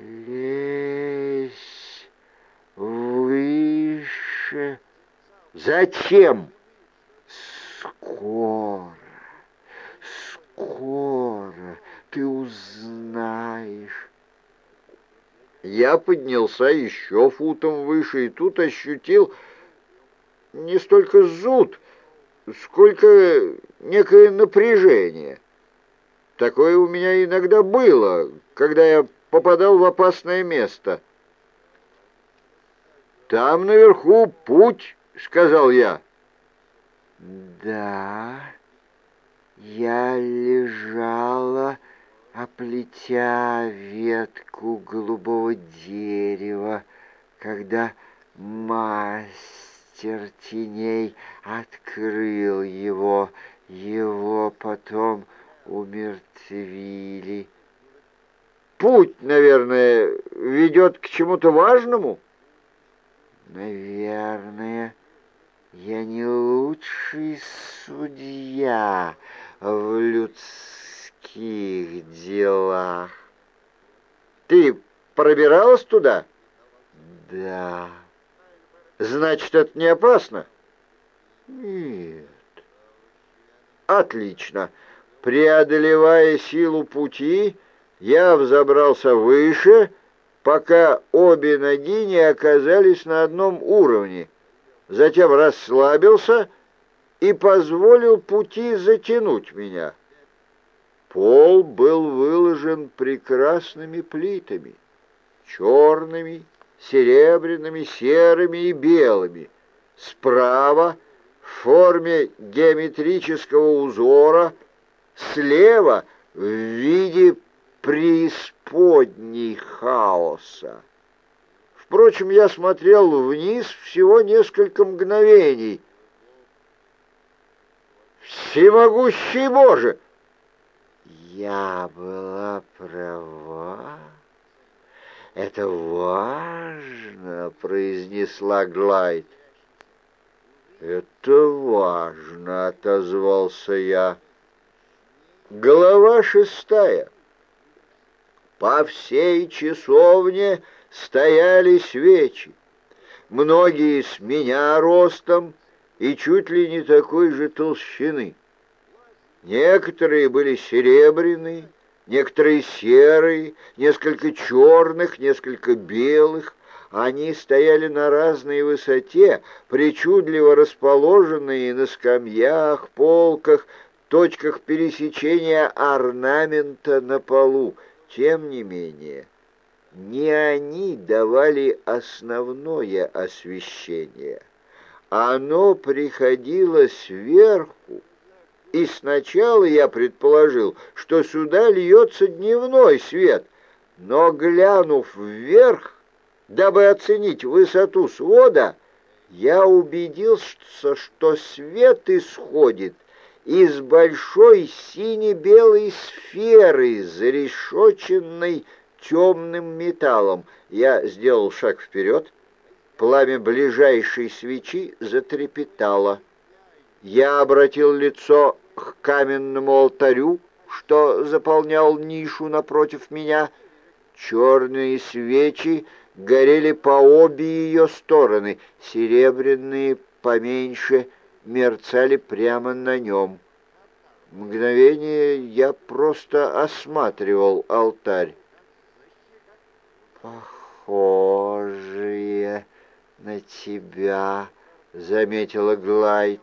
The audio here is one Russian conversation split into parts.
Лезь выше. Зачем? Скоро, скоро ты узнаешь. Я поднялся еще футом выше и тут ощутил не столько зуд, сколько некое напряжение. Такое у меня иногда было, когда я попадал в опасное место. «Там наверху путь», — сказал я. «Да, я лежала, оплетя ветку голубого дерева, когда мастер теней открыл его, его потом умертвили. Путь, наверное, ведет к чему-то важному? Наверное, я не лучший судья в людских делах. Ты пробиралась туда? Да. Значит, это не опасно? Нет. Отлично. Преодолевая силу пути, я взобрался выше, пока обе ноги не оказались на одном уровне. Затем расслабился и позволил пути затянуть меня. Пол был выложен прекрасными плитами, черными, серебряными, серыми и белыми. Справа в форме геометрического узора — слева в виде преисподней хаоса. Впрочем, я смотрел вниз всего несколько мгновений. «Всемогущий Боже!» Я была права. «Это важно», — произнесла Глайд. «Это важно», — отозвался я. Глава шестая. По всей часовне стояли свечи. Многие с меня ростом и чуть ли не такой же толщины. Некоторые были серебряные, некоторые серые, несколько черных, несколько белых. Они стояли на разной высоте, причудливо расположенные на скамьях, полках, точках пересечения орнамента на полу. Тем не менее, не они давали основное освещение. Оно приходило сверху, и сначала я предположил, что сюда льется дневной свет, но, глянув вверх, дабы оценить высоту свода, я убедился, что свет исходит — из большой сине-белой сферы, зарешоченной темным металлом. Я сделал шаг вперед. Пламя ближайшей свечи затрепетало. Я обратил лицо к каменному алтарю, что заполнял нишу напротив меня. Черные свечи горели по обе ее стороны, серебряные поменьше — мерцали прямо на нем. Мгновение я просто осматривал алтарь. «Похожие на тебя», — заметила Глайд.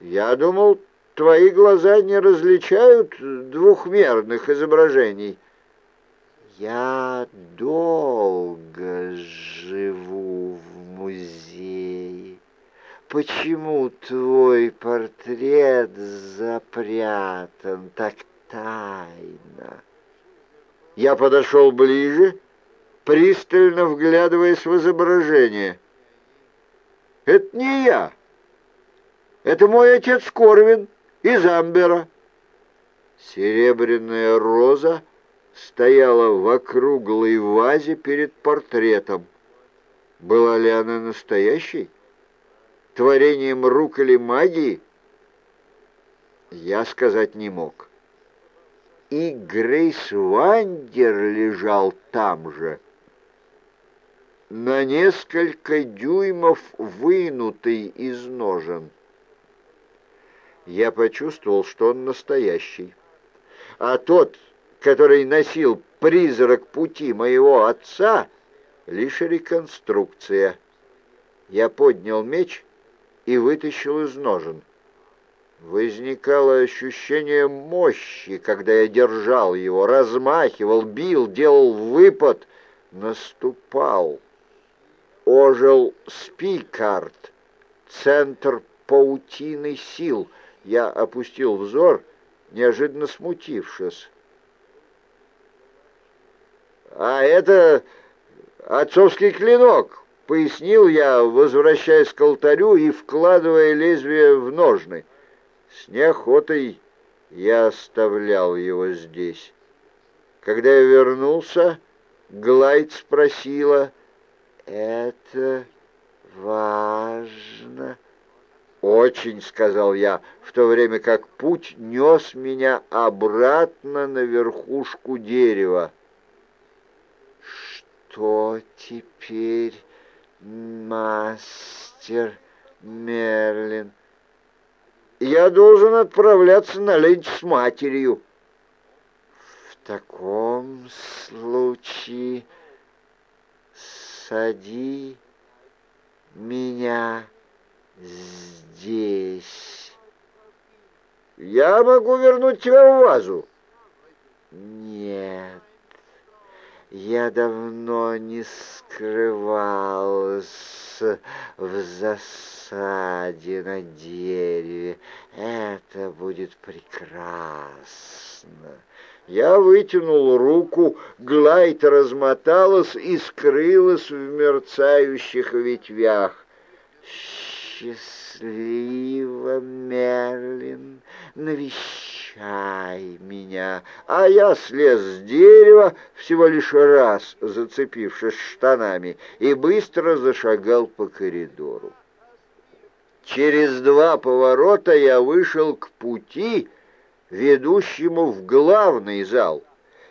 «Я думал, твои глаза не различают двухмерных изображений». «Я долго живу в музее» почему твой портрет запрятан так тайно?» Я подошел ближе, пристально вглядываясь в изображение. «Это не я. Это мой отец Корвин из Амбера». Серебряная роза стояла в округлой вазе перед портретом. Была ли она настоящей? Творением рук или магии, я сказать не мог. и Грейс Вандер лежал там же. На несколько дюймов вынутый из ножен. Я почувствовал, что он настоящий. А тот, который носил призрак пути моего отца, лишь реконструкция. Я поднял меч и вытащил из ножен. Возникало ощущение мощи, когда я держал его, размахивал, бил, делал выпад, наступал. Ожил Спикард, центр паутины сил. Я опустил взор, неожиданно смутившись. «А это отцовский клинок», — пояснил я, возвращаясь к алтарю и вкладывая лезвие в ножны. С неохотой я оставлял его здесь. Когда я вернулся, Глайд спросила, «Это важно?» «Очень», — сказал я, в то время как путь нес меня обратно на верхушку дерева. «Что теперь, мастер Мерлин?» я должен отправляться на ленч с матерью. В таком случае сади меня здесь. Я могу вернуть тебя в вазу. Нет, я давно не скрывался в засаде на дереве. Это будет прекрасно. Я вытянул руку, Глайд размоталась и скрылась в мерцающих ветвях. «Счастливо, Мерлин, навещай меня!» А я слез с дерева, всего лишь раз зацепившись штанами, и быстро зашагал по коридору. Через два поворота я вышел к пути, ведущему в главный зал,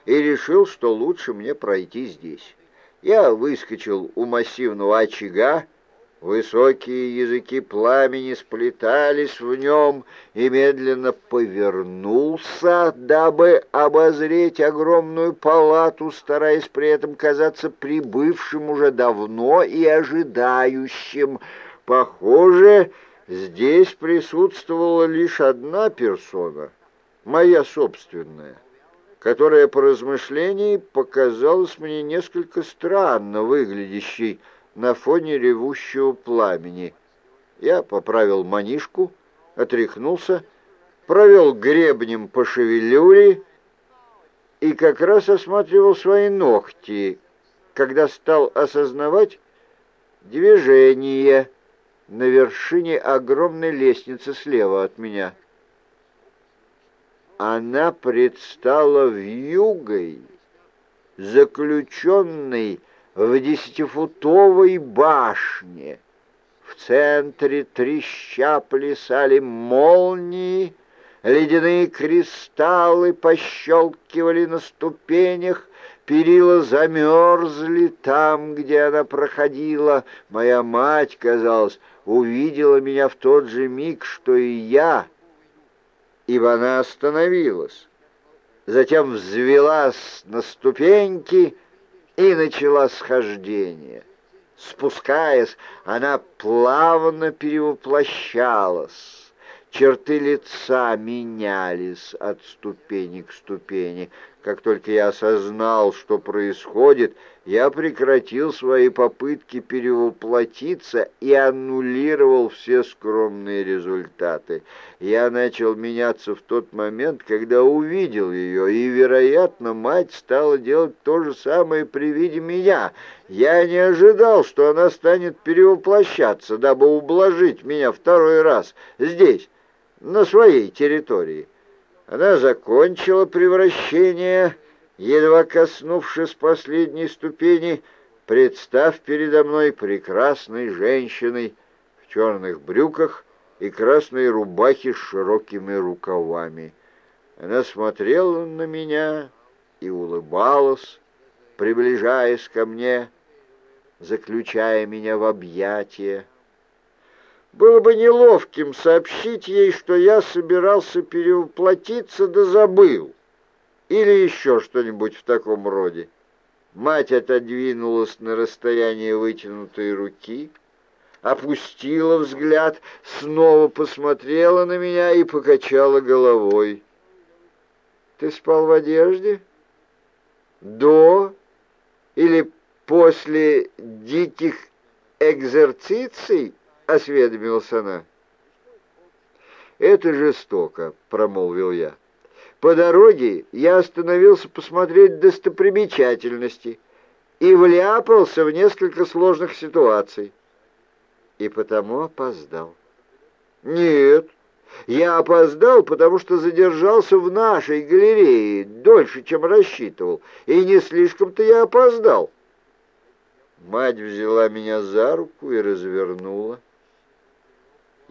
и решил, что лучше мне пройти здесь. Я выскочил у массивного очага, Высокие языки пламени сплетались в нем и медленно повернулся, дабы обозреть огромную палату, стараясь при этом казаться прибывшим уже давно и ожидающим. Похоже, здесь присутствовала лишь одна персона, моя собственная которая по размышлении показалась мне несколько странно выглядящей, на фоне ревущего пламени. Я поправил манишку, отряхнулся, провел гребнем по шевелюре и как раз осматривал свои ногти, когда стал осознавать движение на вершине огромной лестницы слева от меня. Она предстала вьюгой, заключенной в десятифутовой башне. В центре треща плясали молнии, ледяные кристаллы пощелкивали на ступенях, перила замерзли там, где она проходила. Моя мать, казалось, увидела меня в тот же миг, что и я, ибо она остановилась. Затем взвелась на ступеньки и начала схождение. Спускаясь, она плавно перевоплощалась. Черты лица менялись от ступени к ступени. Как только я осознал, что происходит, я прекратил свои попытки перевоплотиться и аннулировал все скромные результаты. Я начал меняться в тот момент, когда увидел ее, и, вероятно, мать стала делать то же самое при виде меня. Я не ожидал, что она станет перевоплощаться, дабы ублажить меня второй раз здесь на своей территории. Она закончила превращение, едва коснувшись последней ступени, представ передо мной прекрасной женщиной в черных брюках и красной рубахе с широкими рукавами. Она смотрела на меня и улыбалась, приближаясь ко мне, заключая меня в объятия. Было бы неловким сообщить ей, что я собирался перевоплотиться да забыл, или еще что-нибудь в таком роде. Мать отодвинулась на расстояние вытянутой руки, опустила взгляд, снова посмотрела на меня и покачала головой. «Ты спал в одежде? До или после диких экзерциций?» — осведомилась она. «Это жестоко», — промолвил я. По дороге я остановился посмотреть достопримечательности и вляпался в несколько сложных ситуаций. И потому опоздал. Нет, я опоздал, потому что задержался в нашей галерее дольше, чем рассчитывал, и не слишком-то я опоздал. Мать взяла меня за руку и развернула.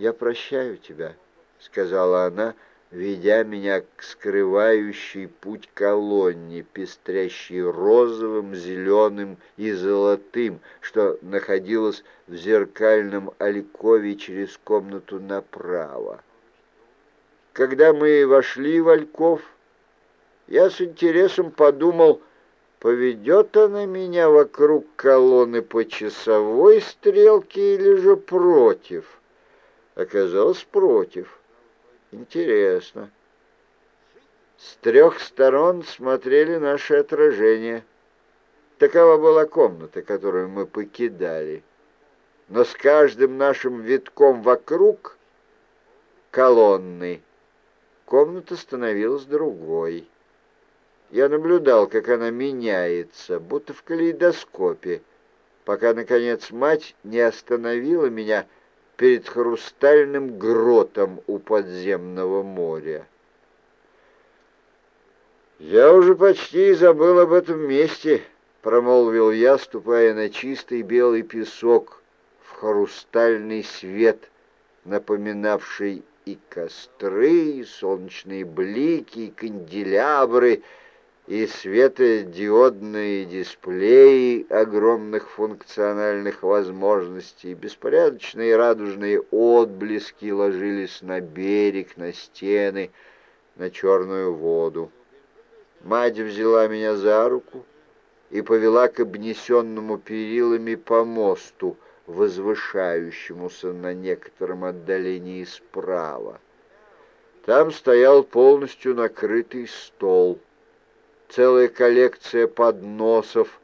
«Я прощаю тебя», — сказала она, — ведя меня к скрывающей путь колонне, пестрящей розовым, зеленым и золотым, что находилась в зеркальном алькове через комнату направо. Когда мы вошли в альков, я с интересом подумал, поведет она меня вокруг колонны по часовой стрелке или же против. Оказалось, против. Интересно. С трех сторон смотрели наши отражения. Такова была комната, которую мы покидали. Но с каждым нашим витком вокруг колонны комната становилась другой. Я наблюдал, как она меняется, будто в калейдоскопе, пока, наконец, мать не остановила меня, — перед хрустальным гротом у подземного моря. «Я уже почти забыл об этом месте», — промолвил я, ступая на чистый белый песок в хрустальный свет, напоминавший и костры, и солнечные блики, и канделябры, и светодиодные дисплеи огромных функциональных возможностей, беспорядочные радужные отблески ложились на берег, на стены, на черную воду. Мать взяла меня за руку и повела к обнесенному перилами помосту, возвышающемуся на некотором отдалении справа. Там стоял полностью накрытый стол — целая коллекция подносов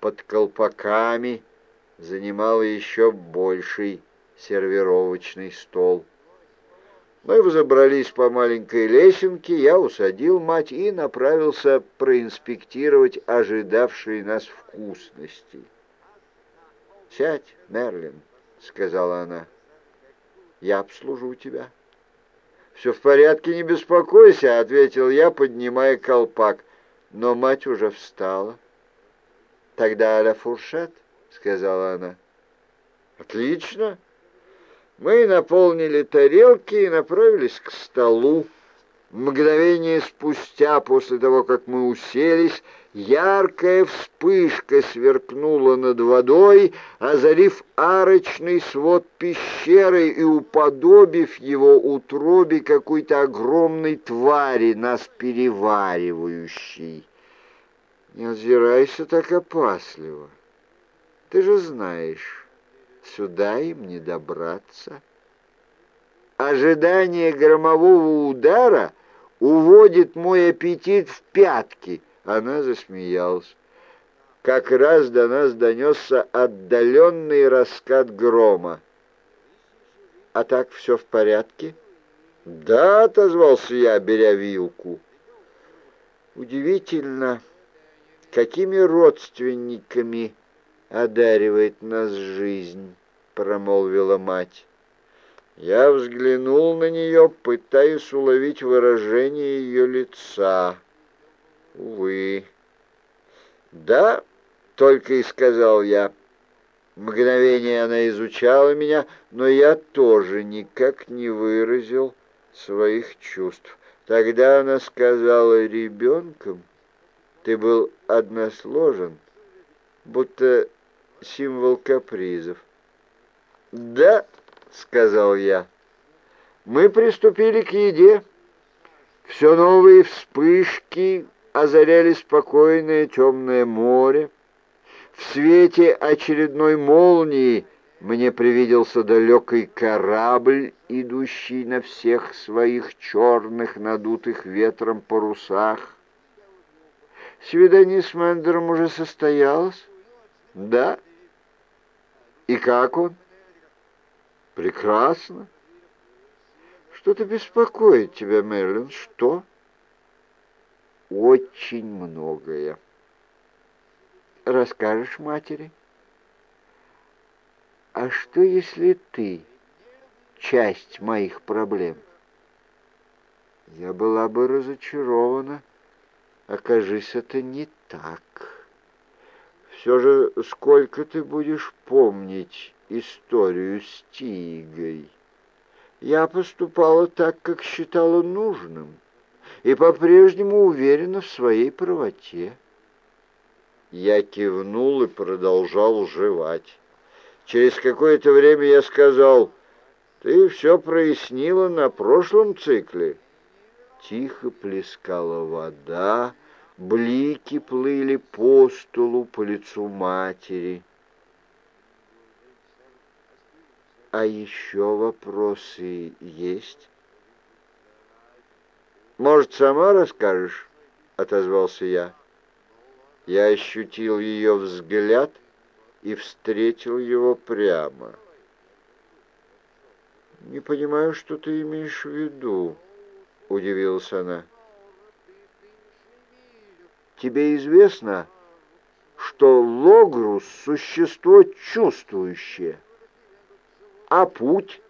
под колпаками занимала еще больший сервировочный стол. Мы взобрались по маленькой лесенке, я усадил мать и направился проинспектировать ожидавшие нас вкусности. «Сядь, Мерлин», — сказала она, — «я обслужу тебя». «Все в порядке, не беспокойся», — ответил я, поднимая колпак но мать уже встала. «Тогда а фуршет», — сказала она. «Отлично». Мы наполнили тарелки и направились к столу. Мгновение спустя, после того, как мы уселись, яркая вспышка сверкнула над водой, озарив арочный свод пещеры и уподобив его утробе какой-то огромной твари, нас переваривающей. Не озирайся так опасливо. Ты же знаешь, сюда им не добраться. Ожидание громового удара уводит мой аппетит в пятки. Она засмеялась. Как раз до нас донесся отдаленный раскат грома. «А так все в порядке?» «Да», — отозвался я, беря вилку. «Удивительно, какими родственниками одаривает нас жизнь», — промолвила мать. Я взглянул на нее, пытаясь уловить выражение ее лица. Увы. «Да», — только и сказал я. Мгновение она изучала меня, но я тоже никак не выразил своих чувств. Тогда она сказала ребенком, ты был односложен, будто символ капризов. «Да», — сказал я, — «мы приступили к еде. Все новые вспышки озаряли спокойное темное море. В свете очередной молнии мне привиделся далекий корабль, идущий на всех своих черных, надутых ветром парусах. Свидание с Мендером уже состоялось? Да. И как он? Прекрасно. Что-то беспокоит тебя, Мерлин. Что? Очень многое. Расскажешь матери? А что, если ты часть моих проблем? Я была бы разочарована. Окажись, это не так. Все же сколько ты будешь помнить историю с Тигой? Я поступала так, как считала нужным, и по-прежнему уверена в своей правоте. Я кивнул и продолжал жевать. Через какое-то время я сказал, «Ты все прояснила на прошлом цикле». Тихо плескала вода, блики плыли по столу, по лицу матери. А еще вопросы есть? Может, сама расскажешь? Отозвался я. Я ощутил ее взгляд и встретил его прямо. «Не понимаю, что ты имеешь в виду», — удивилась она. «Тебе известно, что Логрус — существо чувствующее, а путь...»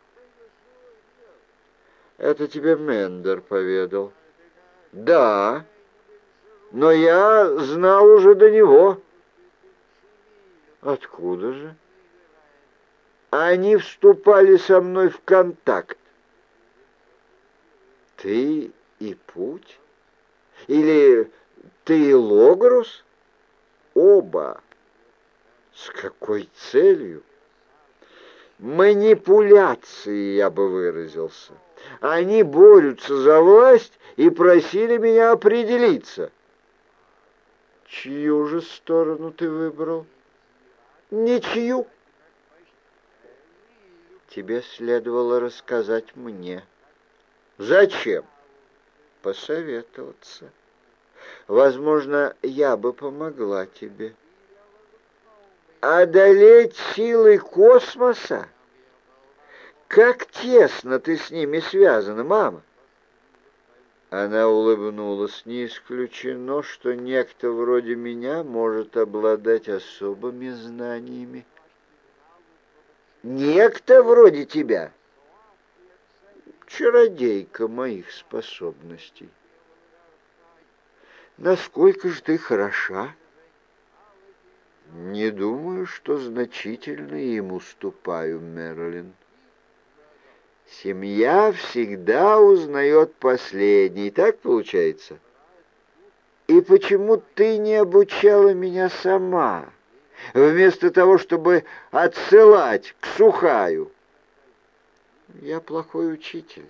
«Это тебе Мендер поведал». «Да, но я знал уже до него». «Откуда же?» «Они вступали со мной в контакт. Ты и путь? Или ты и Логрус? Оба. С какой целью? Манипуляции, я бы выразился. Они борются за власть и просили меня определиться. Чью же сторону ты выбрал? Ничью. Тебе следовало рассказать мне. Зачем? Посоветоваться. Возможно, я бы помогла тебе. Одолеть силы космоса? Как тесно ты с ними связана, мама? Она улыбнулась. Не исключено, что некто вроде меня может обладать особыми знаниями. Некто вроде тебя? чародейка моих способностей. Насколько же ты хороша? Не думаю, что значительно им уступаю, Мерлин. Семья всегда узнает последний, так получается? И почему ты не обучала меня сама, вместо того, чтобы отсылать к Сухаю? Я плохой учитель.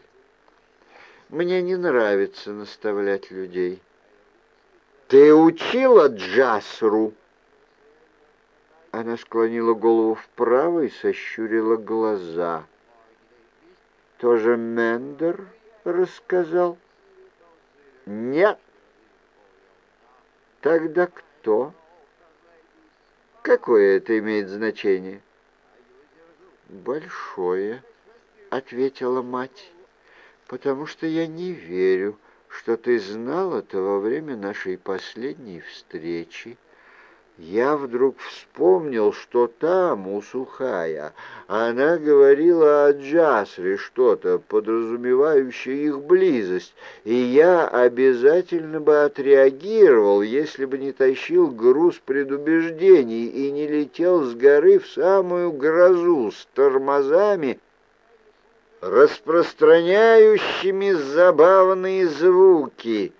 Мне не нравится наставлять людей. Ты учила Джасру? Она склонила голову вправо и сощурила глаза. Тоже Мендер рассказал? Нет. Тогда кто? Какое это имеет значение? Большое. — ответила мать, — «потому что я не верю, что ты знал это во время нашей последней встречи. Я вдруг вспомнил, что там, у Сухая, она говорила о Джасре что-то, подразумевающее их близость, и я обязательно бы отреагировал, если бы не тащил груз предубеждений и не летел с горы в самую грозу с тормозами, распространяющими забавные звуки.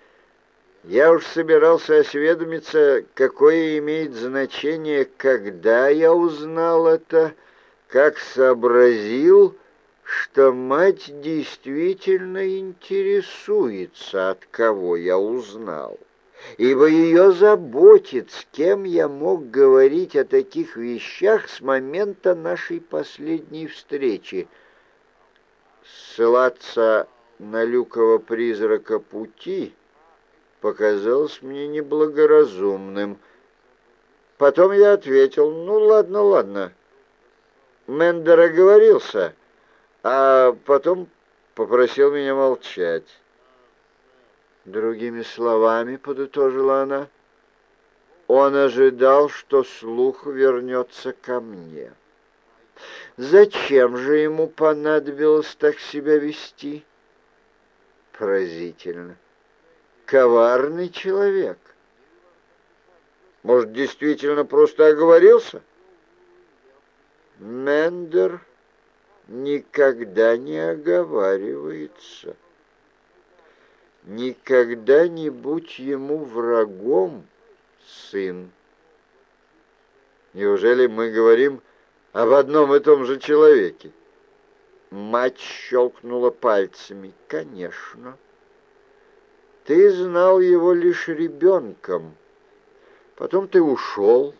Я уж собирался осведомиться, какое имеет значение, когда я узнал это, как сообразил, что мать действительно интересуется, от кого я узнал, ибо ее заботит, с кем я мог говорить о таких вещах с момента нашей последней встречи. Ссылаться на люкого призрака пути показалось мне неблагоразумным. Потом я ответил, ну ладно, ладно. Мендер оговорился — а потом попросил меня молчать. Другими словами, подытожила она, он ожидал, что слух вернется ко мне. Зачем же ему понадобилось так себя вести? Поразительно. Коварный человек. Может, действительно просто оговорился? Мендер никогда не оговаривается. Никогда не будь ему врагом, сын. Неужели мы говорим об одном и том же человеке? Мать щелкнула пальцами. Конечно. Ты знал его лишь ребенком. Потом ты ушел,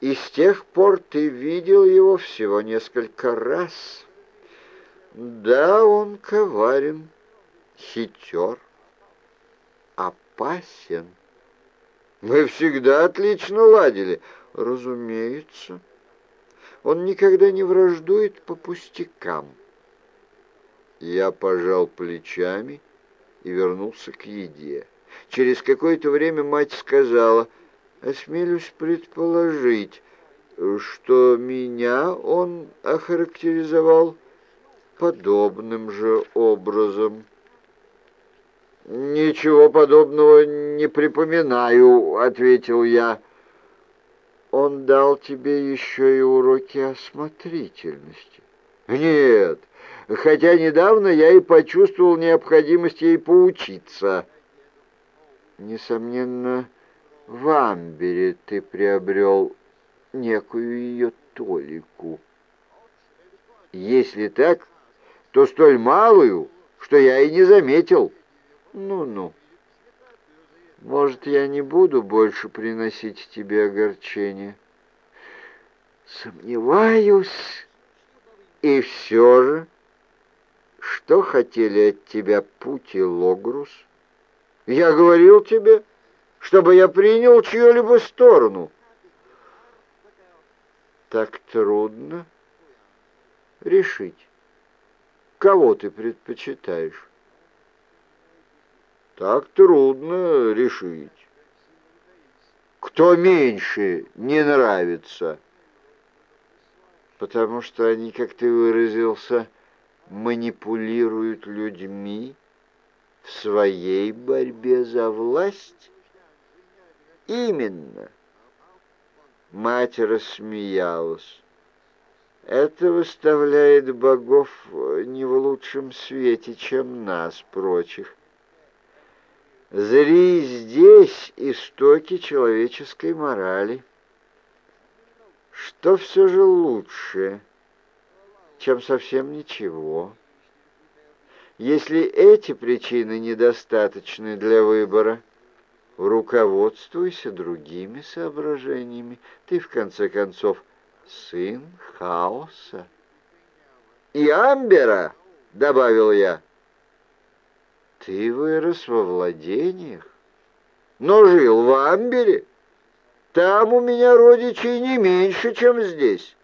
и с тех пор ты видел его всего несколько раз. Да, он коварен, хитер, опасен. Мы всегда отлично ладили, разумеется. Он никогда не враждует по пустякам. Я пожал плечами вернулся к еде. Через какое-то время мать сказала — осмелюсь предположить, что меня он охарактеризовал подобным же образом. «Ничего подобного не припоминаю», — ответил я. «Он дал тебе еще и уроки осмотрительности». «Нет, хотя недавно я и почувствовал необходимость ей поучиться». «Несомненно, — в Амбере ты приобрел некую ее толику. Если так, то столь малую, что я и не заметил. Ну-ну. Может, я не буду больше приносить тебе огорчение? Сомневаюсь. И все же, что хотели от тебя Пути Логрус? Я говорил тебе чтобы я принял чью-либо сторону. Так трудно решить, кого ты предпочитаешь. Так трудно решить. Кто меньше не нравится, потому что они, как ты выразился, манипулируют людьми в своей борьбе за власть? Именно. Мать рассмеялась. Это выставляет богов не в лучшем свете, чем нас, прочих. Зри здесь истоки человеческой морали. Что все же лучше, чем совсем ничего? Если эти причины недостаточны для выбора, руководствуйся другими соображениями. Ты, в конце концов, сын хаоса. «И Амбера!» — добавил я. «Ты вырос во владениях, но жил в Амбере. Там у меня родичей не меньше, чем здесь».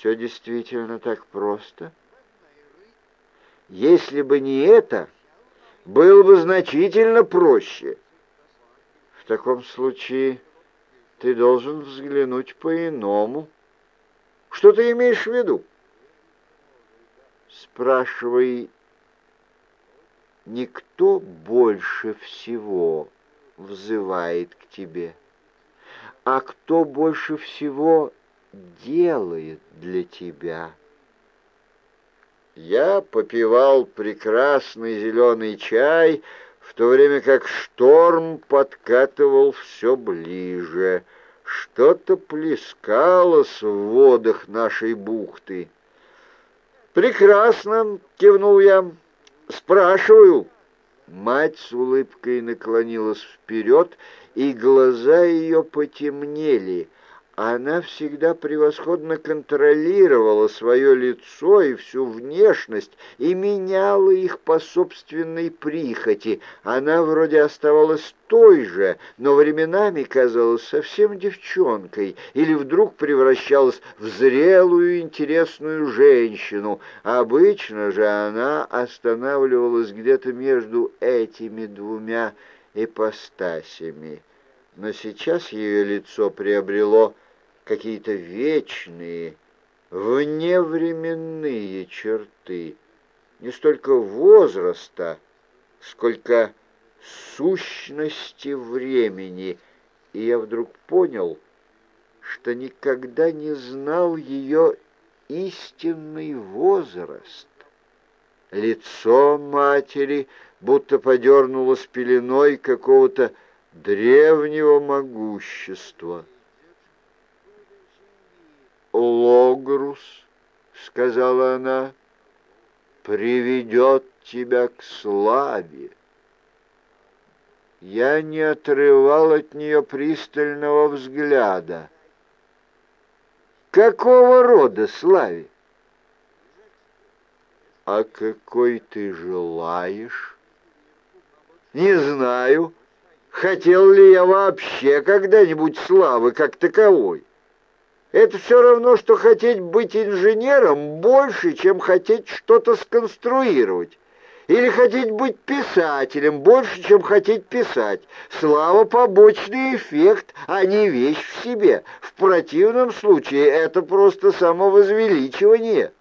«Все действительно так просто?» «Если бы не это...» было бы значительно проще. В таком случае ты должен взглянуть по-иному. Что ты имеешь в виду? Спрашивай, никто больше всего взывает к тебе, а кто больше всего делает для тебя. Я попивал прекрасный зеленый чай, в то время как шторм подкатывал все ближе. Что-то плескалось в водах нашей бухты. «Прекрасно!» — кивнул я. «Спрашиваю». Мать с улыбкой наклонилась вперед, и глаза ее потемнели — она всегда превосходно контролировала свое лицо и всю внешность и меняла их по собственной прихоти. Она вроде оставалась той же, но временами казалась совсем девчонкой или вдруг превращалась в зрелую интересную женщину. Обычно же она останавливалась где-то между этими двумя ипостасями. Но сейчас ее лицо приобрело какие-то вечные, вневременные черты, не столько возраста, сколько сущности времени, и я вдруг понял, что никогда не знал ее истинный возраст. Лицо матери будто подернулось пеленой какого-то древнего могущества. Логрус, — сказала она, — приведет тебя к славе. Я не отрывал от нее пристального взгляда. Какого рода славе? А какой ты желаешь? Не знаю, хотел ли я вообще когда-нибудь славы как таковой. Это все равно, что хотеть быть инженером больше, чем хотеть что-то сконструировать. Или хотеть быть писателем больше, чем хотеть писать. Слава — побочный эффект, а не вещь в себе. В противном случае это просто самовозвеличивание.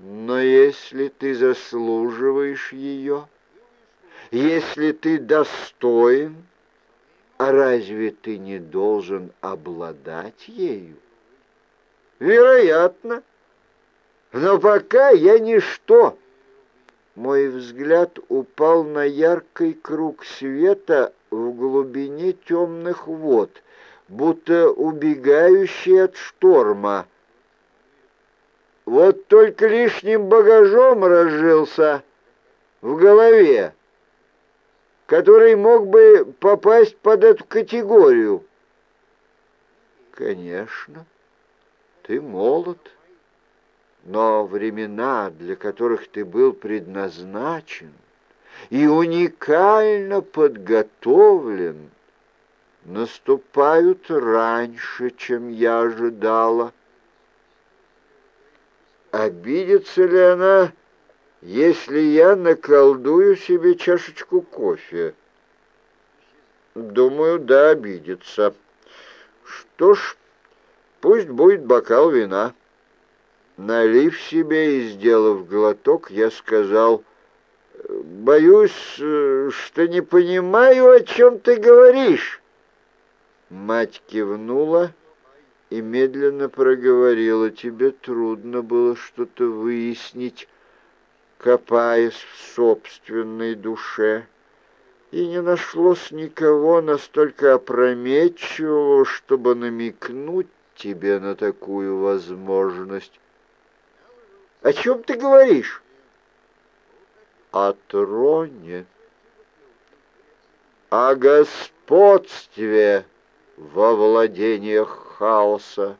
Но если ты заслуживаешь ее, если ты достоин, а разве ты не должен обладать ею? Вероятно. Но пока я ничто. Мой взгляд упал на яркий круг света в глубине темных вод, будто убегающий от шторма. Вот только лишним багажом разжился в голове который мог бы попасть под эту категорию. Конечно, ты молод, но времена, для которых ты был предназначен и уникально подготовлен, наступают раньше, чем я ожидала. Обидится ли она если я наколдую себе чашечку кофе? Думаю, да, обидится. Что ж, пусть будет бокал вина. Налив себе и сделав глоток, я сказал, «Боюсь, что не понимаю, о чем ты говоришь». Мать кивнула и медленно проговорила, «Тебе трудно было что-то выяснить» копаясь в собственной душе, и не нашлось никого настолько опрометчивого, чтобы намекнуть тебе на такую возможность. О чем ты говоришь? О троне, о господстве во владениях хаоса.